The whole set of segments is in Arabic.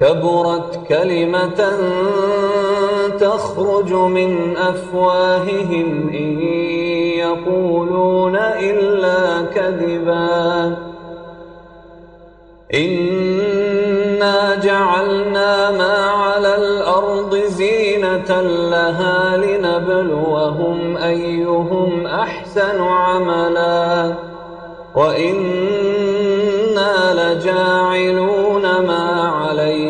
كبرت كلمة تخرج من أفواههم إن يقولون إلا كذبا. إنا جعلنا ما على الأرض زينة لها لنبلوهم أيهم أحسن عملا. وإنا لجاعلون ما عليها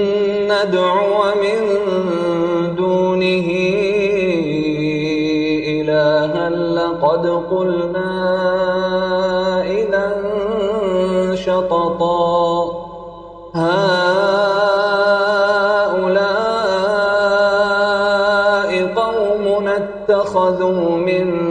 ندعو من دونه إلها لقد قلنا إذا شططا هؤلاء قوم اتخذوا من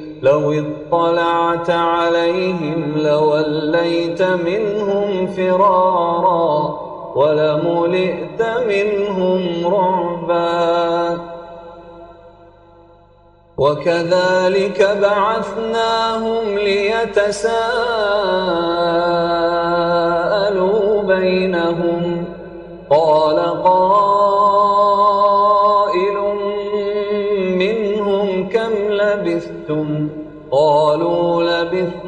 لو اطلعت عليهم لوليت منهم فرارا ولملئت منهم رعبا. وكذلك بعثناهم ليتساءلوا بينهم. قال قائل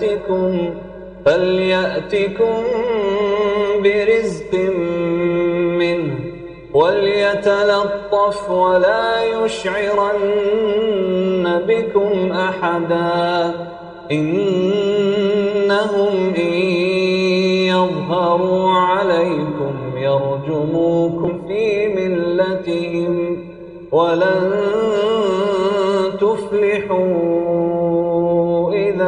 فليأتكم فليأتكم برزق منه وليتلطف ولا يشعرن بكم أحدا إنهم إن يظهروا عليكم يرجموكم في ملتهم ولن تفلحوا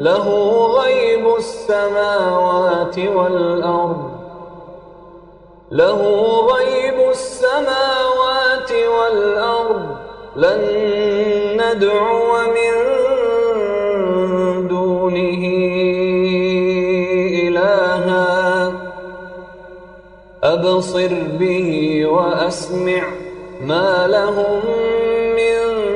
له غيب السماوات والأرض. له غيب السماوات والأرض. لن ندعو من دونه إلها. أبصر به وأسمع ما لهم من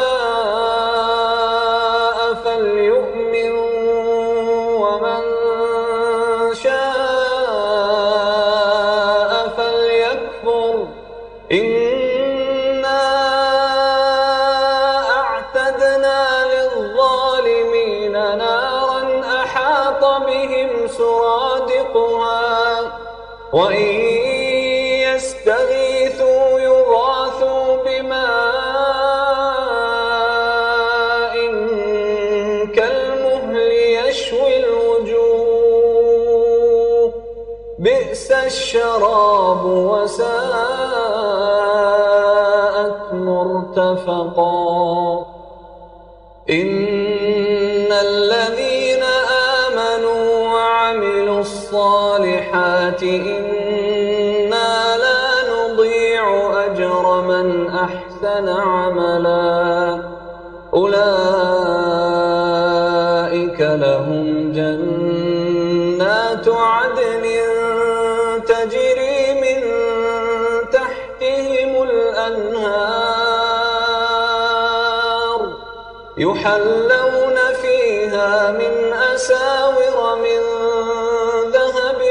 مرتفقا إن الذين آمنوا وعملوا الصالحات إنا لا نضيع أجر من أحسن عملا. أولئك يحلون فيها من أساور من ذهب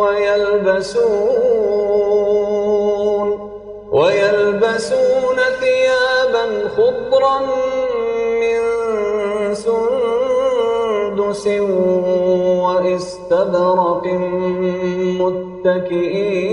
ويلبسون ويلبسون ثيابا خضرا من سندس واستبرق متكئين.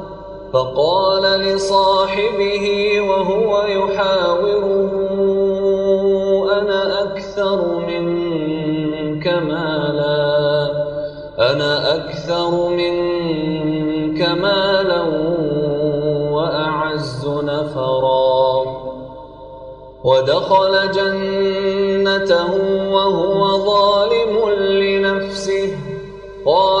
فقال لصاحبه وهو يحاوره أنا أكثر منك مالا؟ أنا أكثر منك مالا وأعز نفرا؟ ودخل جنته وهو ظالم لنفسه قال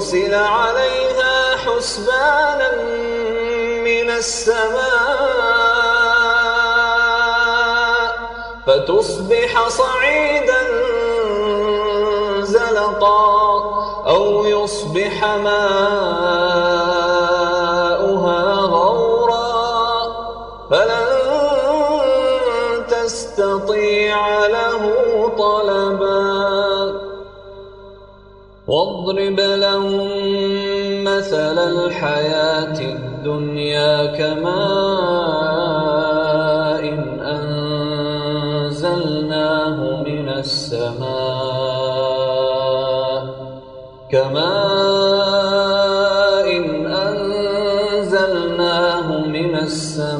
ويرسل عليها حسبانا من السماء فتصبح صعيدا زلقا أو يصبح ماؤها واضرب لهم مثل الحياة الدنيا كماء أنزلناه من السماء كماء أنزلناه من السماء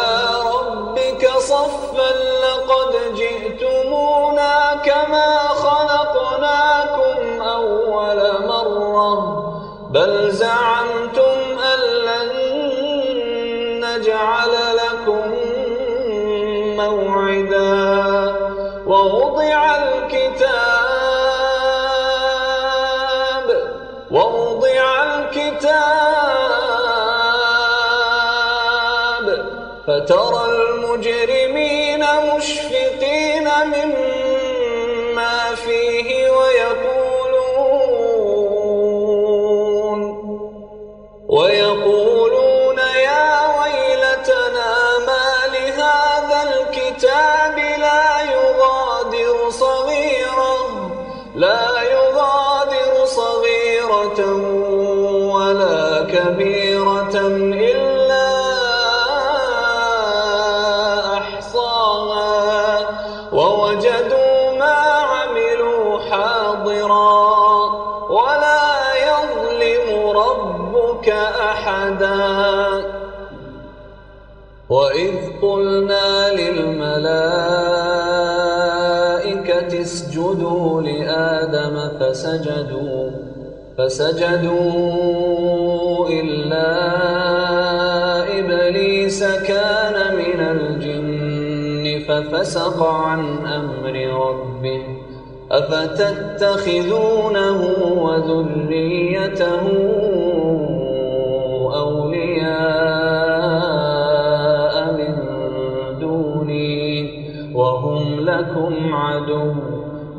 بل زعمتم أن لن نجعل لكم موعدا ووضع الكتاب ووضع الكتاب فترى المجرمين مشفقين اسجدوا لآدم فسجدوا فسجدوا إلا إبليس كان من الجن ففسق عن أمر ربه أفتتخذونه وذريته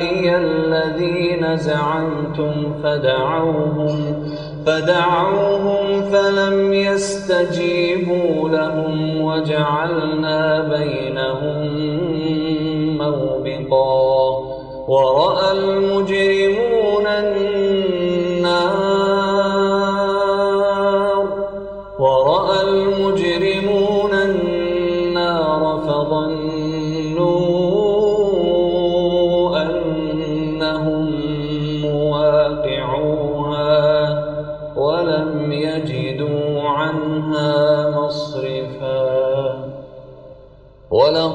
شركائي الذين زعمتم فدعوهم فدعوهم فلم يستجيبوا لهم وجعلنا بينهم موبقا. ورأى المجرمون النار ورأى المجرمون النار فظنوا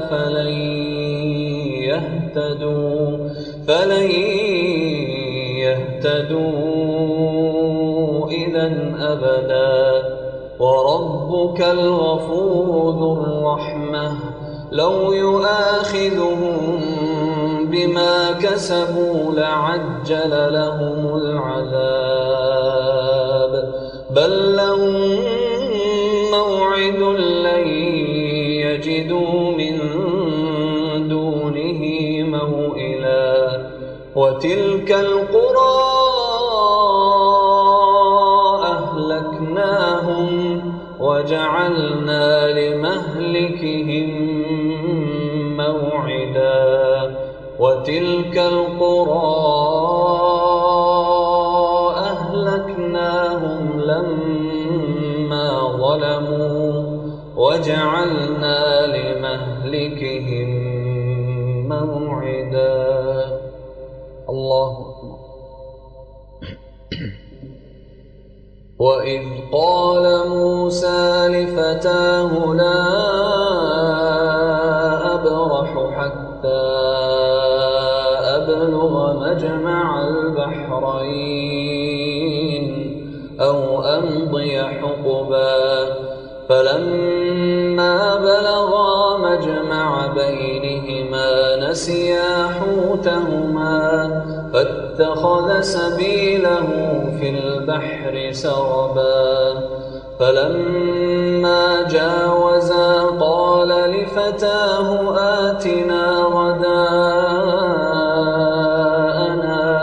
فلن يهتدوا فلن يهتدوا إذا أبدا. وربك الغفور ذو الرحمة لو يؤاخذهم بما كسبوا لعجل لهم العذاب. بل لهم موعد لن يجدوا من وتلك القرى أهلكناهم وجعلنا لمهلكهم موعدا. وتلك القرى أهلكناهم لما ظلموا وجعلنا لمهلكهم موعدا. الله أكبر. وإذ قال موسى لفتاه لا أبرح حتى أبلغ مجمع البحرين أو أمضي حقبا. فلما بلغا مجمع بينهما نسيا حوتهما. فاتخذ سبيله في البحر سربا فلما جاوزا قال لفتاه آتنا غداءنا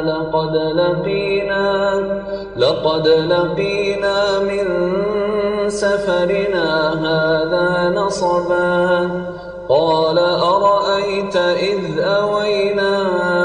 لقد لقينا لقد لقينا من سفرنا هذا نصبا. قال أرأيت إذ أوينا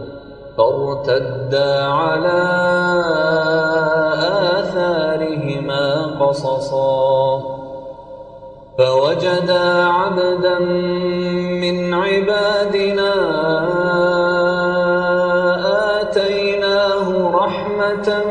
فارتدا على آثارهما قصصا فوجدا عبدا من عبادنا آتيناه رحمة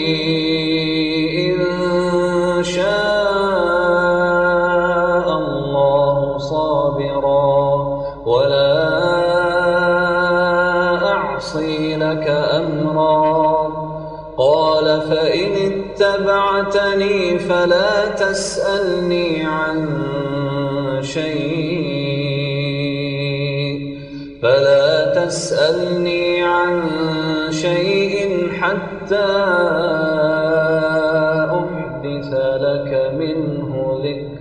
شاء الله صابرا ولا أعصي لك أمرا. قال فإن اتبعتني فلا تسألني عن شيء. فلا تسألني عن شيء حتى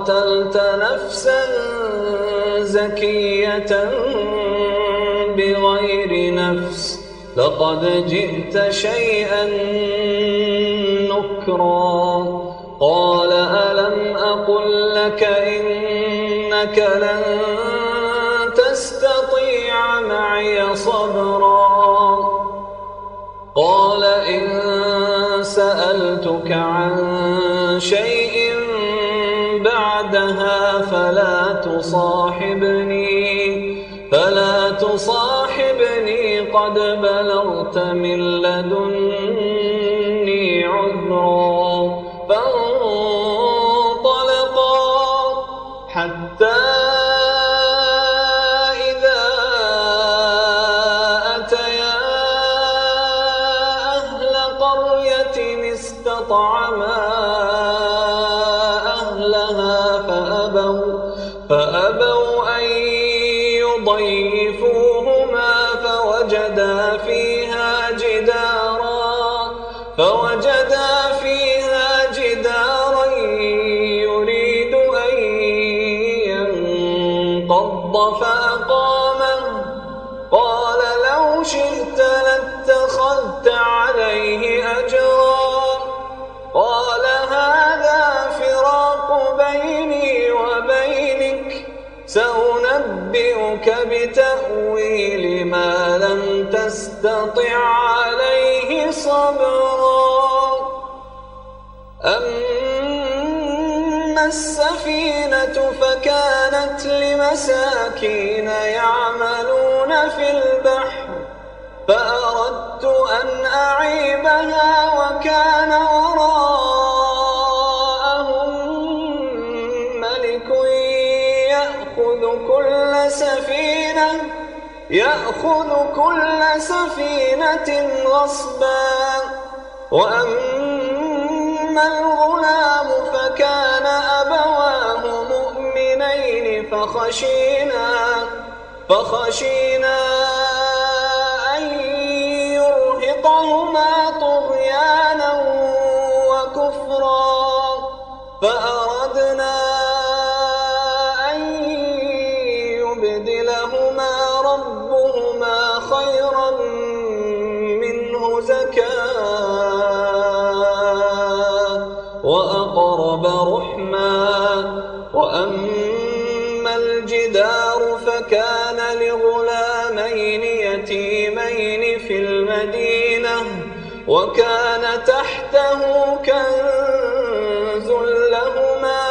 أقتلت نفسا زكية بغير نفس. لقد جئت شيئا نكرا. قال ألم أقل لك إنك لن تستطيع معي صبرا؟ قال إن سألتك عن شيء فلا تصاحبني فلا تصاحبني قد بلغت من لدني عذرا. فكانت لمساكين يعملون في البحر فأردت أن أعيبها وكان وراءهم ملك يأخذ كل سفينة يأخذ كل سفينة غصبا وأما الغلام فكان فخشينا فخشينا أن يرهقهما طغيانا وكفرا فأردنا أن يبدلهما ربهما خيرا منه زكاة وأقرب رحما وأما الجدار فكان لغلامين يتيمين في المدينة وكان تحته كنز لهما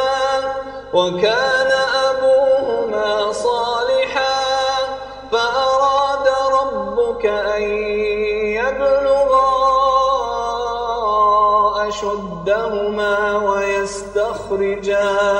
وكان أبوهما صالحا فأراد ربك أن يبلغا أشدهما ويستخرجا.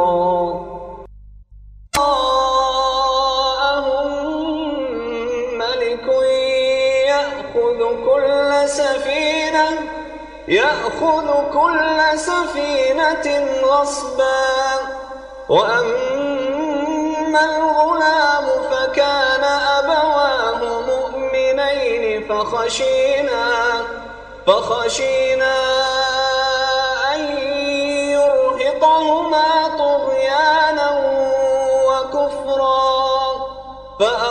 يأخذ كل سفينة غصبا. وأما الغلام فكان أبواه مؤمنين فخشينا فخشينا أن يرهقهما طغيانا وكفرا. فأردنا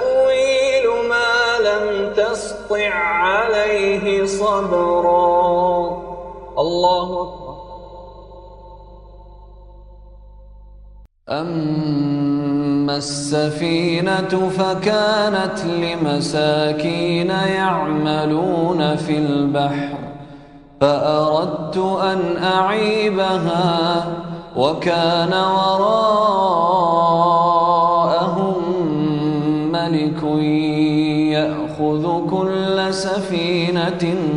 عليه صبرا. الله أما السفينة فكانت لمساكين يعملون في البحر فأردت أن أعيبها وكان وراءهم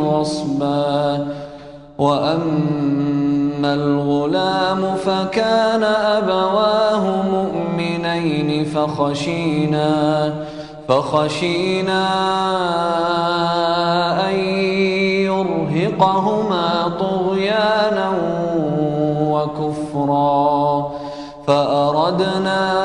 غصبا. وأما الغلام فكان أبواه مؤمنين فخشينا فخشينا أن يرهقهما طغيانا وكفرا. فأردنا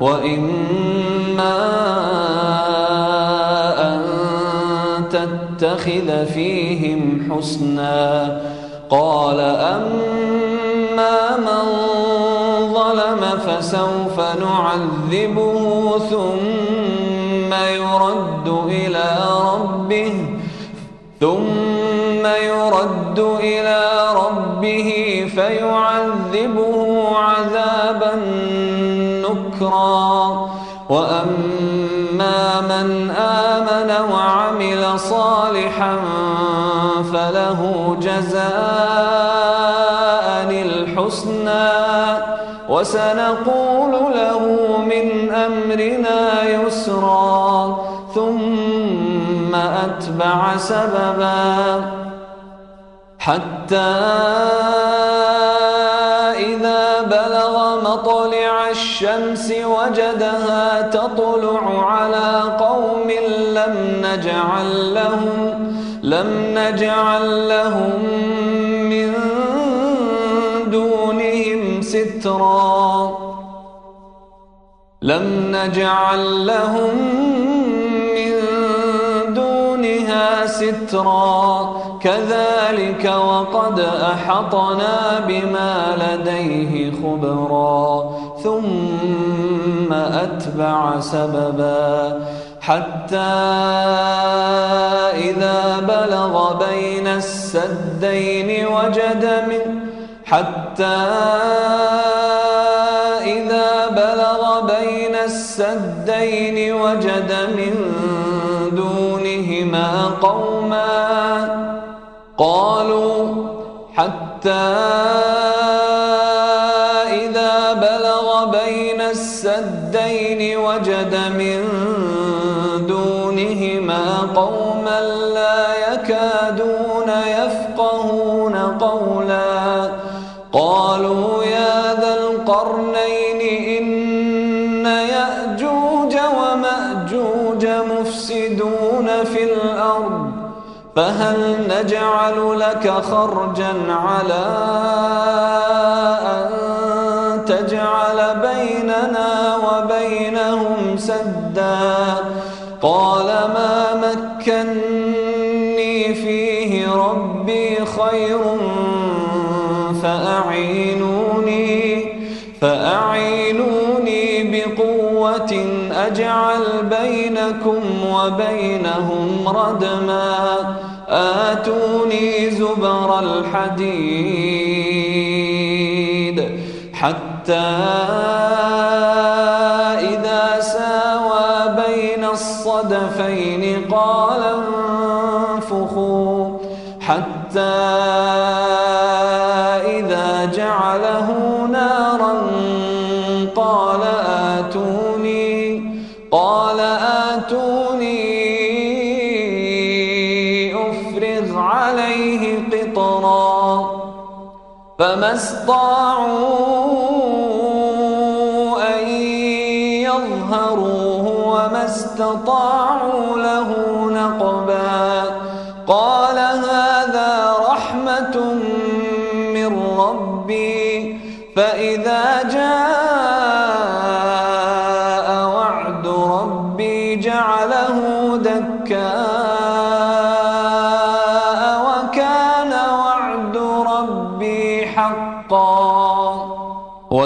وإما أن تتخذ فيهم حسنا قال أما من ظلم فسوف نعذبه ثم يرد إلى ربه ثم يرد إلى ربه فيعذبه نكرا وأما من آمن وعمل صالحا فله جزاء الحسنى. وسنقول له من أمرنا يسرا. ثم أتبع سببا. حتى مطلع الشمس وجدها تطلع على قوم لم نجعل لهم لم نجعل لهم من دونهم سترا. لم نجعل لهم سترا. كذلك وقد أحطنا بما لديه خبرا. ثم أتبع سببا. حتى إذا بلغ بين السدين وجد من حتى إذا بلغ بين السدين وجد من قوما قالوا حتى إذا بلغ بين السدين وجد من دونهما قوما لا يكادون يفقهون قولا قالوا يا ذا القرنين في الأرض فهل نجعل لك خرجا على أن تجعل بيننا وبينهم سدا؟ قال ما مكني فيه ربي خير أجعل بينكم وبينهم ردما آتوني زبر الحديد. حتى إذا ساوى بين الصدفين قال انفخوا. حتى فما استطاعوا أن يظهروه وما استطاعوا له نقبا. قال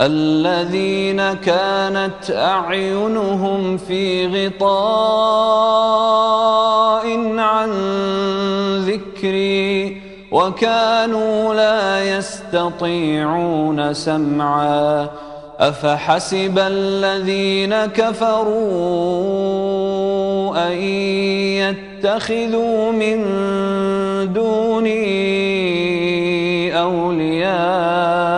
الذين كانت أعينهم في غطاء عن ذكري وكانوا لا يستطيعون سمعا أفحسب الذين كفروا أن يتخذوا من دوني أولياء